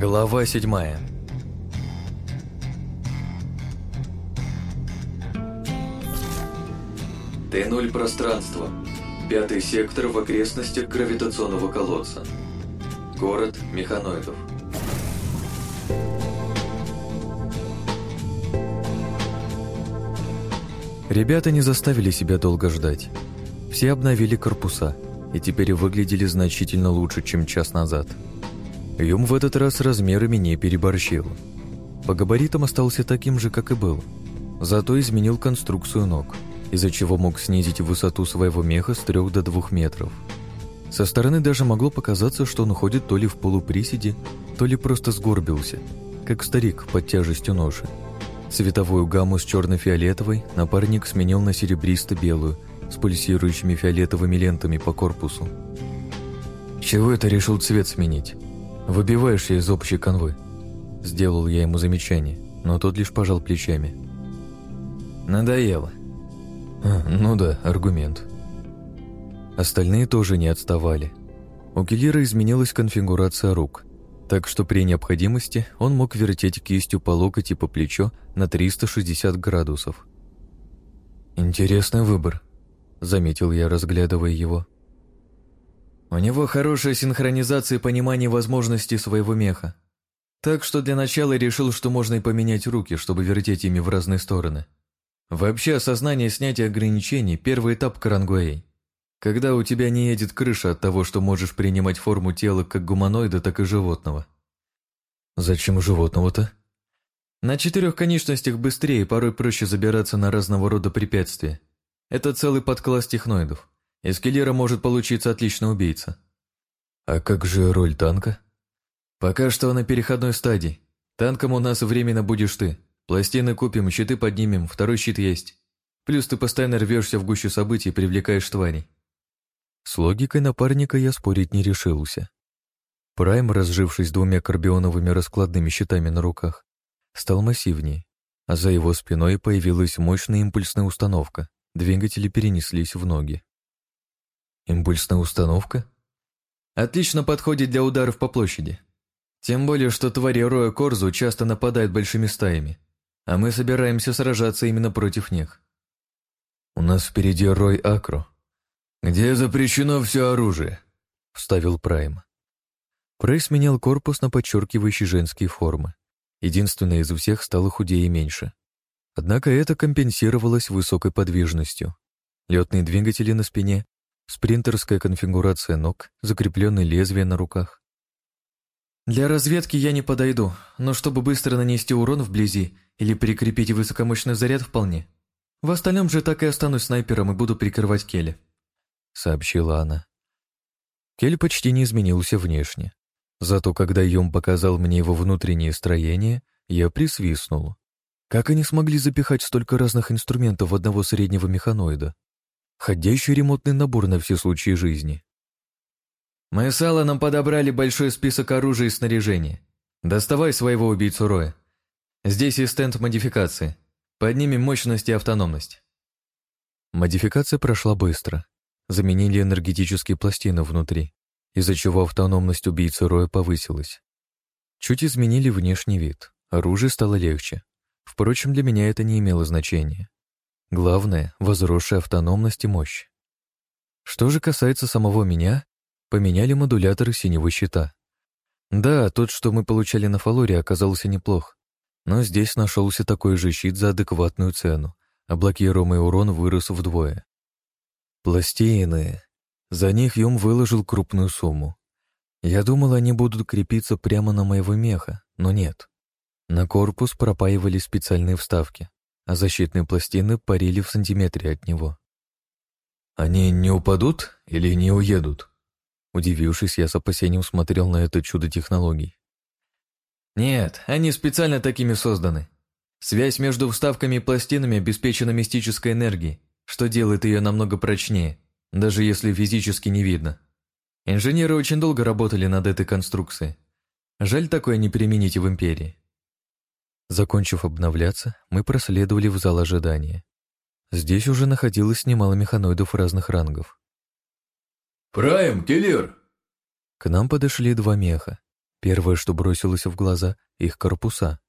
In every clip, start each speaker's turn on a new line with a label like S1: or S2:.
S1: Глава седьмая
S2: Т-0 пространство. Пятый сектор в окрестностях гравитационного колодца. Город механоидов.
S1: Ребята не заставили себя долго ждать. Все обновили корпуса и теперь выглядели значительно лучше, чем час назад. Юм в этот раз размерами не переборщил. По габаритам остался таким же, как и был. Зато изменил конструкцию ног, из-за чего мог снизить высоту своего меха с 3 до 2 метров. Со стороны даже могло показаться, что он ходит то ли в полуприседе, то ли просто сгорбился, как старик под тяжестью ноши. Цветовую гамму с черно-фиолетовой напарник сменил на серебристо-белую, с пульсирующими фиолетовыми лентами по корпусу. «Чего это решил цвет сменить? Выбиваешься из общей конвы?» Сделал я ему замечание, но тот лишь пожал плечами. «Надоело». А, «Ну да, аргумент». Остальные тоже не отставали. У Келлира изменилась конфигурация рук, так что при необходимости он мог вертеть кистью по локоть и по плечо на 360 градусов. «Интересный выбор», — заметил я, разглядывая его. «У него хорошая синхронизация и понимание возможностей своего меха. Так что для начала решил, что можно и поменять руки, чтобы вертеть ими в разные стороны. Вообще, осознание снятия ограничений – первый этап карангуэй. Когда у тебя не едет крыша от того, что можешь принимать форму тела как гуманоида, так и животного. Зачем животного-то? На четырех конечностях быстрее и порой проще забираться на разного рода препятствия. Это целый подкласс техноидов. Из киллера может получиться отличный убийца. А как же роль танка? Пока что на переходной стадии. Танком у нас временно будешь ты. Пластины купим, щиты поднимем, второй щит есть. Плюс ты постоянно рвешься в гущу событий и привлекаешь тварей. С логикой напарника я спорить не решился. Прайм, разжившись двумя карбионовыми раскладными щитами на руках, стал массивнее, а за его спиной появилась мощная импульсная установка. Двигатели перенеслись в ноги. Импульсная установка? Отлично подходит для ударов по площади. Тем более, что твари Роя Корзу часто нападают большими стаями, а мы собираемся сражаться именно против них. У нас впереди Рой Акро, «Где запрещено все оружие?» — вставил Прайм. Прей сменял корпус на подчеркивающие женские формы. Единственное из всех стало худее и меньше. Однако это компенсировалось высокой подвижностью. Летные двигатели на спине, спринтерская конфигурация ног, закрепленные лезвия на руках. «Для разведки я не подойду, но чтобы быстро нанести урон вблизи или прикрепить высокомощный заряд вполне. В остальном же так и останусь снайпером и буду прикрывать Келли», — сообщила она. Кель почти не изменился внешне. Зато когда Юм показал мне его внутреннее строение, я присвистнул. Как они смогли запихать столько разных инструментов в одного среднего механоида? Ходящий ремонтный набор на все случаи жизни. Мы с Алланом подобрали большой список оружия и снаряжения. Доставай своего убийцу Роя. Здесь и стенд модификации. Поднимем мощность и автономность. Модификация прошла быстро. Заменили энергетические пластины внутри, из-за чего автономность убийцы Роя повысилась. Чуть изменили внешний вид, оружие стало легче. Впрочем, для меня это не имело значения. Главное — возросшая автономность и мощь. Что же касается самого меня, поменяли модуляторы синего щита. Да, тот, что мы получали на Фалоре, оказался неплох, но здесь нашелся такой же щит за адекватную цену, а блокируемый урон вырос вдвое. Пластины. За них Юм выложил крупную сумму. Я думал, они будут крепиться прямо на моего меха, но нет. На корпус пропаивали специальные вставки, а защитные пластины парили в сантиметре от него. «Они не упадут или не уедут?» Удивившись, я с опасением смотрел на это чудо технологий. «Нет, они специально такими созданы. Связь между вставками и пластинами обеспечена мистической энергией, что делает ее намного прочнее, даже если физически не видно. Инженеры очень долго работали над этой конструкцией. Жаль такое не применить в Империи. Закончив обновляться, мы проследовали в зал ожидания. Здесь уже находилось немало механоидов разных рангов.
S2: «Прайм, Келлер!»
S1: К нам подошли два меха. Первое, что бросилось в глаза — их корпуса.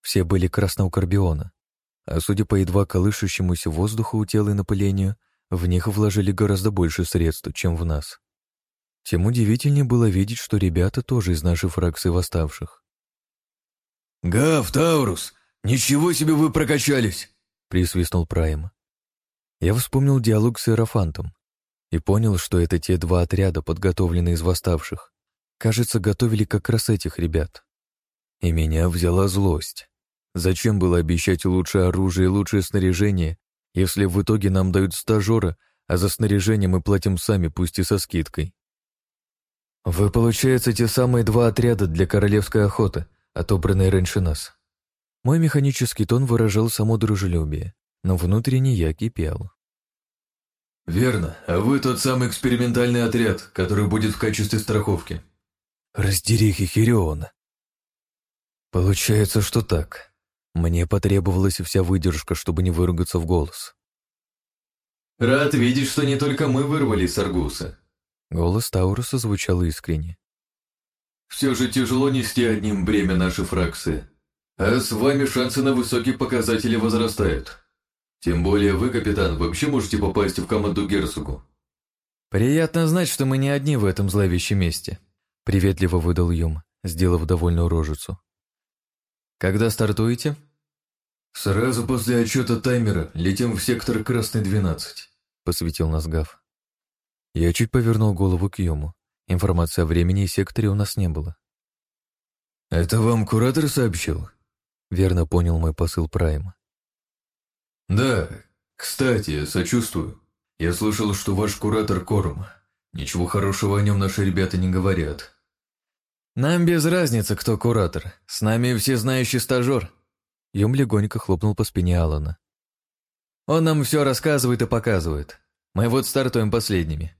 S1: Все были красного карбиона. А судя по едва колышущемуся воздуху у тела и напылению, в них вложили гораздо больше средств, чем в нас. Тем удивительнее было видеть, что ребята тоже из нашей фракции восставших.
S3: «Гав, Таурус, ничего себе вы прокачались!» — присвистнул Прайм.
S1: Я вспомнил диалог с Иерофантом и понял, что это те два отряда, подготовленные из восставших. Кажется, готовили как раз этих ребят. И меня взяла злость. Зачем было обещать лучшее оружие и лучшее снаряжение, если в итоге нам дают стажера, а за снаряжение мы платим сами, пусть и со скидкой? Вы, получается, те самые два отряда для королевской охоты, отобранные раньше нас. Мой механический тон выражал само дружелюбие, но внутренне я кипел.
S3: «Верно, а вы тот самый экспериментальный отряд, который будет в качестве страховки».
S1: «Раздери Хихириона». Получается, что так. Мне потребовалась вся выдержка, чтобы не выругаться в голос.
S3: «Рад видеть, что не только мы вырвались с Аргуса».
S1: Голос Тауруса звучал искренне.
S3: «Все же тяжело нести одним бремя нашей фракции, а с вами шансы на высокие показатели возрастают. Тем более вы, капитан, вообще можете попасть в команду герцогу».
S1: «Приятно знать, что мы не одни в этом зловещем месте», — приветливо выдал Юм, сделав довольную рожицу. «Когда стартуете?»
S3: «Сразу после отчета таймера летим в сектор Красный-12», — посвятил нас Гав.
S1: Я чуть повернул голову к Юму. Информации о времени и секторе у нас не было.
S3: «Это вам куратор сообщил?»
S1: Верно понял мой посыл Прайма.
S3: «Да, кстати, сочувствую. Я слышал, что ваш куратор Корм. Ничего хорошего о нем наши ребята не говорят».
S1: «Нам без разницы, кто куратор. С нами всезнающий стажер». Юм легонько хлопнул по спине Алана. «Он нам все рассказывает и показывает. Мы вот стартуем последними».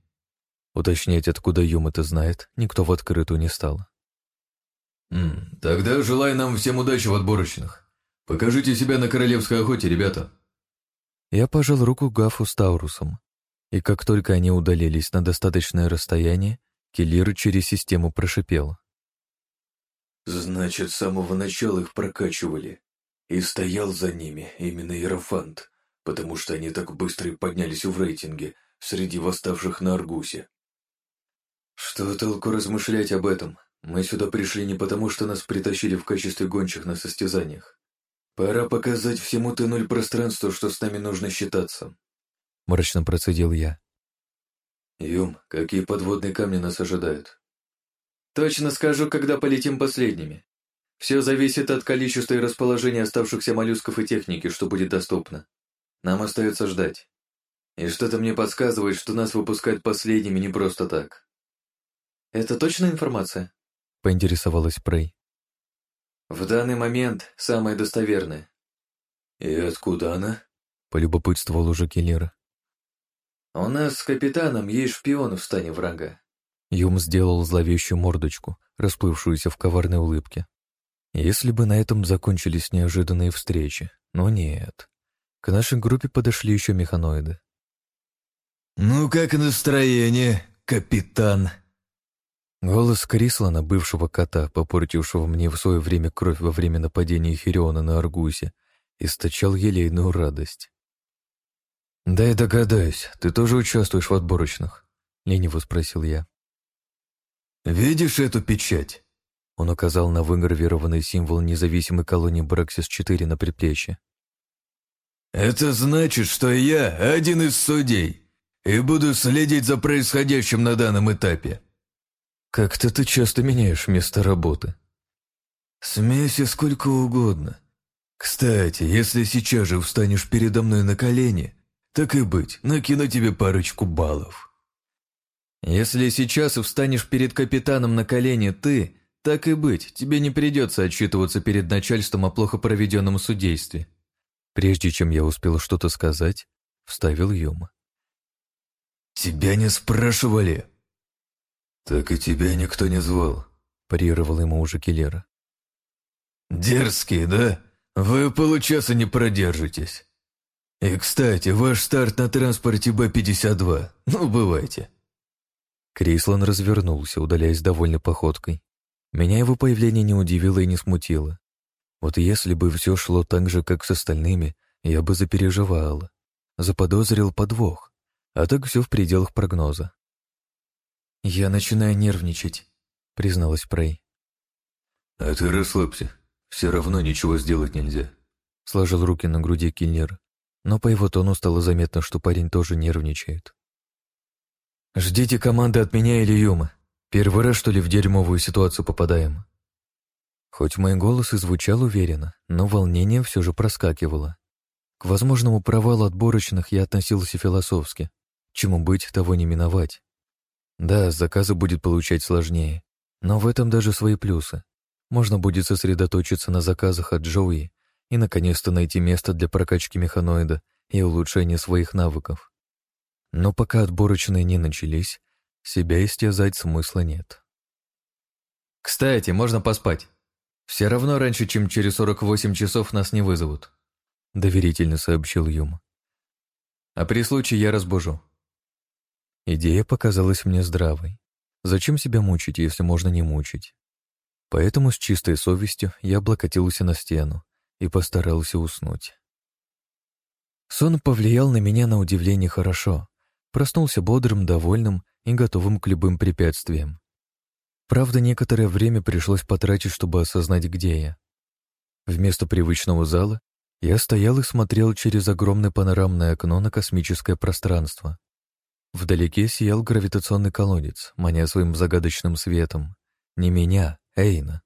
S1: Уточнять, откуда Юм это знает, никто в открытую не стал.
S3: «М -м, «Тогда желаю нам всем удачи в отборочных. Покажите себя на королевской охоте, ребята».
S1: Я пожал руку Гафу с Таурусом, и как только они удалились на достаточное расстояние, Келир через систему прошипел.
S2: «Значит, с самого начала их прокачивали, и стоял за ними именно Иерофант, потому что они так быстро и поднялись в рейтинге среди восставших на Аргусе. Что толку размышлять об этом? Мы сюда пришли не потому, что нас притащили в качестве гончих на состязаниях. «Пора показать всему Т-0 пространству, что с нами нужно считаться», —
S1: мрачно процедил я.
S2: «Юм, какие подводные камни нас ожидают?» «Точно скажу, когда полетим последними. Все зависит от количества и расположения оставшихся моллюсков и техники, что будет доступно. Нам остается ждать. И что-то мне подсказывает, что нас выпускают последними не просто так». «Это точная информация?»
S1: — поинтересовалась Прей.
S2: В данный момент самое достоверное.
S3: И откуда она?
S1: Полюбопытствовал уже Келлера.
S2: У нас с капитаном есть шпион в стане врага.
S1: Юм сделал зловещую мордочку, расплывшуюся в коварной улыбке. Если бы на этом закончились неожиданные встречи, но нет. К нашей группе подошли еще механоиды.
S3: «Ну как настроение, капитан?»
S1: Голос Крислана, бывшего кота, попортившего мне в свое время кровь во время нападения Хириона на Аргусе, источал елейную радость. «Да я догадаюсь, ты тоже участвуешь в отборочных?» — лениво спросил я.
S3: «Видишь эту печать?»
S1: Он указал на выгравированный символ независимой колонии Браксис-4 на предплечье.
S3: «Это значит, что я один из судей и буду следить за происходящим на данном этапе.
S1: «Как-то ты часто меняешь место работы».
S3: «Смейся сколько угодно. Кстати, если сейчас же встанешь передо мной на колени, так и быть, накину тебе парочку баллов».
S1: «Если сейчас встанешь перед капитаном на колени ты, так и быть, тебе не придется отчитываться перед начальством о плохо проведенном судействе». Прежде чем я успел что-то сказать, вставил Йома.
S3: «Тебя не спрашивали?» «Так и тебя никто не звал», — парировал ему уже Киллера. «Дерзкий, да? Вы получаса не продержитесь. И, кстати, ваш старт на транспорте Б-52. Ну, бывайте».
S1: Крислан развернулся, удаляясь довольной походкой. Меня его появление не удивило и не смутило. Вот если бы все шло так же, как с остальными, я бы запереживал. Заподозрил подвох. А так все в пределах прогноза. «Я начинаю нервничать», — призналась Прей.
S3: «А ты расслабься. Все равно ничего сделать нельзя», —
S1: сложил руки на груди киллер. Но по его тону стало заметно, что парень тоже нервничает. «Ждите команды от меня или Юма. Первый раз, что ли, в дерьмовую ситуацию попадаем?» Хоть мой голос и звучал уверенно, но волнение все же проскакивало. К возможному провалу отборочных я относился философски. Чему быть, того не миновать. Да, заказы будет получать сложнее, но в этом даже свои плюсы. Можно будет сосредоточиться на заказах от Джоуи и, наконец-то, найти место для прокачки механоида и улучшения своих навыков. Но пока отборочные не начались, себя истязать смысла нет. «Кстати, можно поспать», «Все равно раньше, чем через 48 часов нас не вызовут», — доверительно сообщил Юм. «А при случае я разбужу». Идея показалась мне здравой. Зачем себя мучить, если можно не мучить? Поэтому с чистой совестью я облокотился на стену и постарался уснуть. Сон повлиял на меня на удивление хорошо. Проснулся бодрым, довольным и готовым к любым препятствиям. Правда, некоторое время пришлось потратить, чтобы осознать, где я. Вместо привычного зала я стоял и смотрел через огромное панорамное окно на космическое пространство. Вдалеке сиял гравитационный колодец, маня своим загадочным светом. Не меня, Эйна.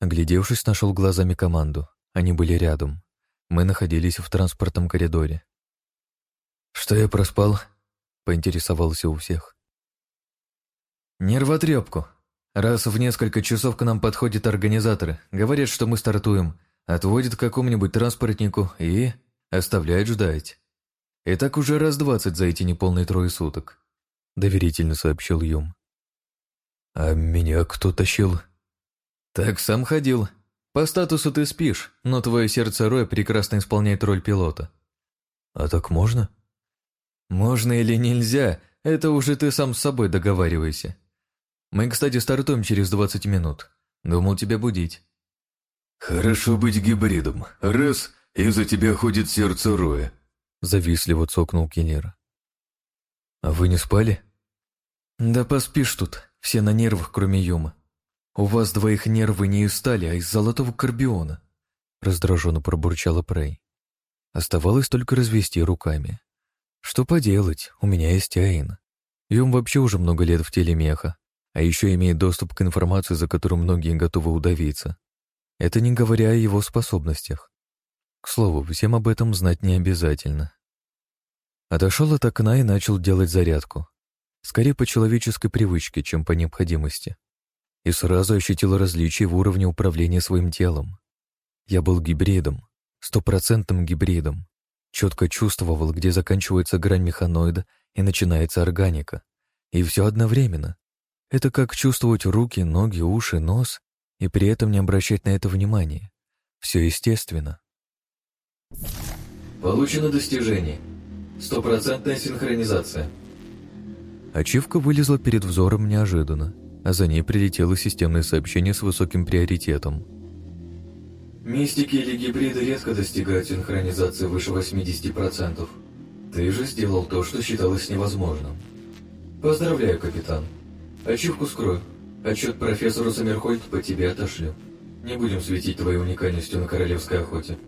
S1: Оглядевшись, нашел глазами команду. Они были рядом. Мы находились в транспортном коридоре. «Что я проспал?» — поинтересовался у всех. Нервотрепку. Раз в несколько часов к нам подходят организаторы, говорят, что мы стартуем, отводят к какому-нибудь транспортнику и оставляют ждать. И так уже раз двадцать за эти неполные трое суток», — доверительно сообщил Юм. «А меня кто тащил?» «Так сам ходил. По статусу ты спишь, но твое сердце Роя прекрасно исполняет роль пилота». «А так можно?» «Можно или нельзя, это уже ты сам с собой договаривайся. Мы, кстати, стартуем через 20 минут. Думал тебя будить».
S3: «Хорошо быть гибридом. Раз, и за тебя ходит сердце Роя», — завистливо цокнул Кенера.
S1: «А вы не спали?» «Да поспишь тут, все на нервах, кроме Юма. У вас двоих нервы не из стали, а из золотого карбиона», — раздраженно пробурчала Прей. Оставалось только развести руками. «Что поделать, у меня есть Аин. Юм вообще уже много лет в теле меха, а еще имеет доступ к информации, за которую многие готовы удавиться. Это не говоря о его способностях. К слову, всем об этом знать не обязательно. Отошел от окна и начал делать зарядку. Скорее по человеческой привычке, чем по необходимости. И сразу ощутил различия в уровне управления своим телом. Я был гибридом, стопроцентным гибридом. Четко чувствовал, где заканчивается грань механоида и начинается органика. И все одновременно. Это как чувствовать руки, ноги, уши, нос и при этом не обращать на это внимания. Все естественно.
S2: Получено достижение. Стопроцентная синхронизация.
S1: Ачивка вылезла перед взором неожиданно, а за ней прилетело системное сообщение с высоким приоритетом.
S2: Мистики или гибриды редко достигают синхронизации выше 80%. Ты же сделал то, что считалось невозможным. Поздравляю, капитан. Ачивку скрою. Отчет профессору Саммерхольд по тебе отошлю. Не будем светить твоей уникальностью на королевской охоте.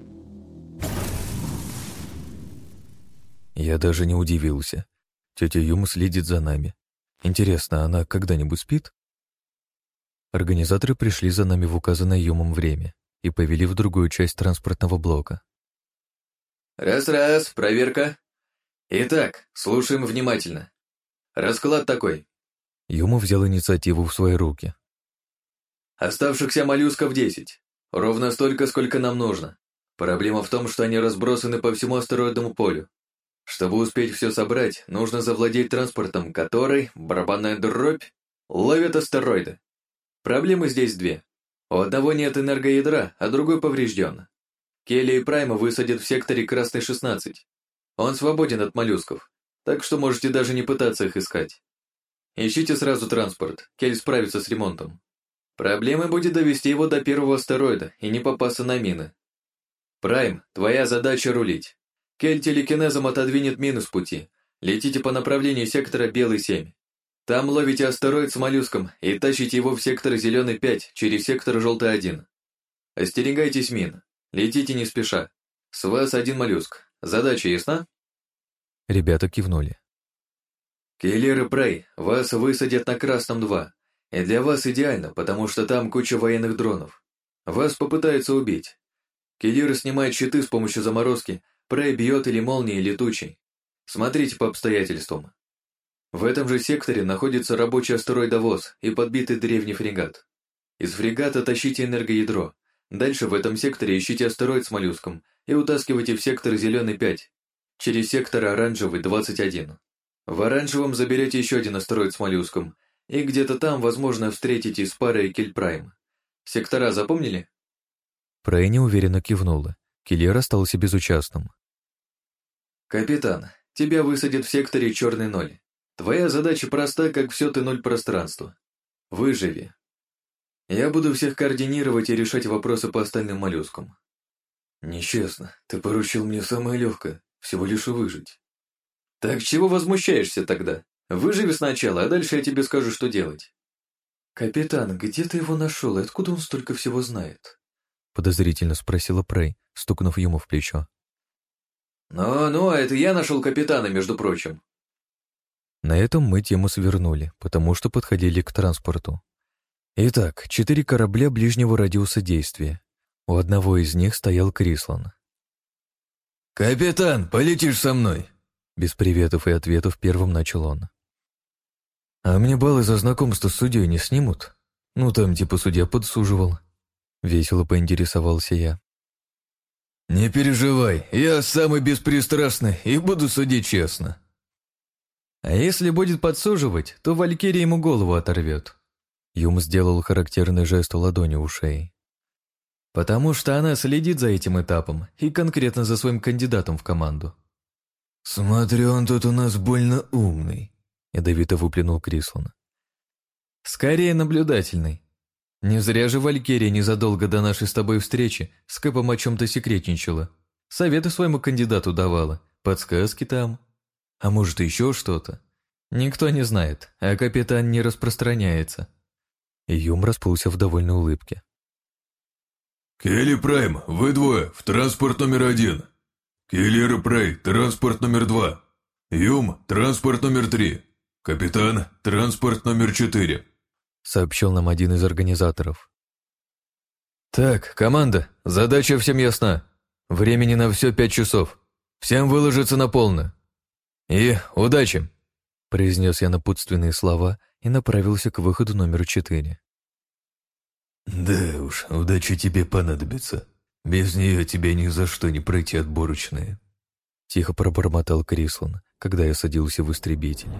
S1: Я даже не удивился. Тетя Юма следит за нами. Интересно, она когда-нибудь спит? Организаторы пришли за нами в указанное Юмом время и повели в другую часть транспортного блока.
S2: «Раз-раз, проверка. Итак, слушаем внимательно. Расклад такой.
S1: Юма взял инициативу в свои руки.
S2: «Оставшихся моллюсков десять. Ровно столько, сколько нам нужно. Проблема в том, что они разбросаны по всему астероидному полю. Чтобы успеть все собрать, нужно завладеть транспортом, который, барабанная дробь, ловит астероиды. Проблемы здесь две. У одного нет энергоядра, а другой поврежден. Келли и Прайма высадят в секторе Красный 16. Он свободен от моллюсков, так что можете даже не пытаться их искать. Ищите сразу транспорт, Кель справится с ремонтом.
S1: Проблемой будет довести его до первого астероида и не попасться на мины. Прайм, твоя задача рулить. Кель телекинезом отодвинет мину с пути. Летите по направлению сектора Белый 7. Там ловите астероид с моллюском и тащите его в сектор Зеленый 5 через сектор Желтый 1. Остерегайтесь мин. Летите не спеша. С вас один моллюск. Задача ясна? Ребята кивнули. Киллер и Прей, вас высадят на Красном 2. И для вас идеально, потому что там куча военных дронов. Вас попытаются убить. Киллер снимает щиты с помощью заморозки, Прей бьет или молнией летучей. Смотрите по обстоятельствам. В этом же секторе находится рабочий астероидовоз и подбитый древний фрегат. Из фрегата тащите энергоядро. Дальше в этом секторе ищите астероид с моллюском и утаскивайте в сектор зеленый 5, через сектор оранжевый 21. В оранжевом заберете еще один астероид с моллюском, и где-то там, возможно, встретите с парой Кельпрайм. Сектора запомнили? Прей неуверенно кивнула. Киллер остался безучастным. «Капитан, тебя высадят в секторе черный ноль. Твоя задача проста, как все ты ноль пространства. Выживи. Я буду всех координировать и решать вопросы по остальным моллюскам. Нечестно, ты поручил мне самое легкое, всего лишь выжить. Так чего возмущаешься тогда? Выживи сначала, а дальше я тебе скажу, что делать. Капитан, где ты его нашел и откуда он столько всего знает? Подозрительно спросила Прей, стукнув ему в плечо. «Ну-ну, а это я нашел капитана, между прочим». На этом мы тему свернули, потому что подходили к транспорту. Итак, четыре корабля ближнего радиуса действия. У одного из них стоял Крислан.
S3: «Капитан, полетишь со мной!»
S1: Без приветов и ответов первым начал он. «А мне баллы за знакомство с судьей не снимут? Ну, там типа судья подсуживал». Весело поинтересовался я.
S3: «Не переживай, я самый беспристрастный и буду судить честно».
S1: «А если будет подсуживать, то Валькирия ему голову оторвет». Юм сделал характерный жест ладони у шеи. «Потому что она следит за этим этапом и конкретно за своим кандидатом в команду».
S3: «Смотрю, он тут у нас больно умный», —
S1: ядовито выплюнул Крислан. «Скорее наблюдательный. Не зря же Валькирия незадолго до нашей с тобой встречи с Кэпом о чем-то секретничала. Советы своему кандидату давала, подсказки там. А может, еще что-то. Никто не знает, а капитан не распространяется». Юм расплылся в довольной улыбке.
S3: «Келли Прайм, вы двое, в транспорт номер один. Киллер Прей, транспорт номер два. Юм, транспорт номер три. Капитан, транспорт номер четыре.
S1: — сообщил нам один из организаторов. «Так, команда, задача всем ясна. Времени на все пять часов. Всем выложиться на полно. И удачи!» — произнес я напутственные слова и направился к выходу номер четыре.
S3: «Да уж, удача тебе понадобится. Без нее тебе ни за что не пройти отборочные», —
S1: тихо пробормотал Крислан, когда я садился в истребитель.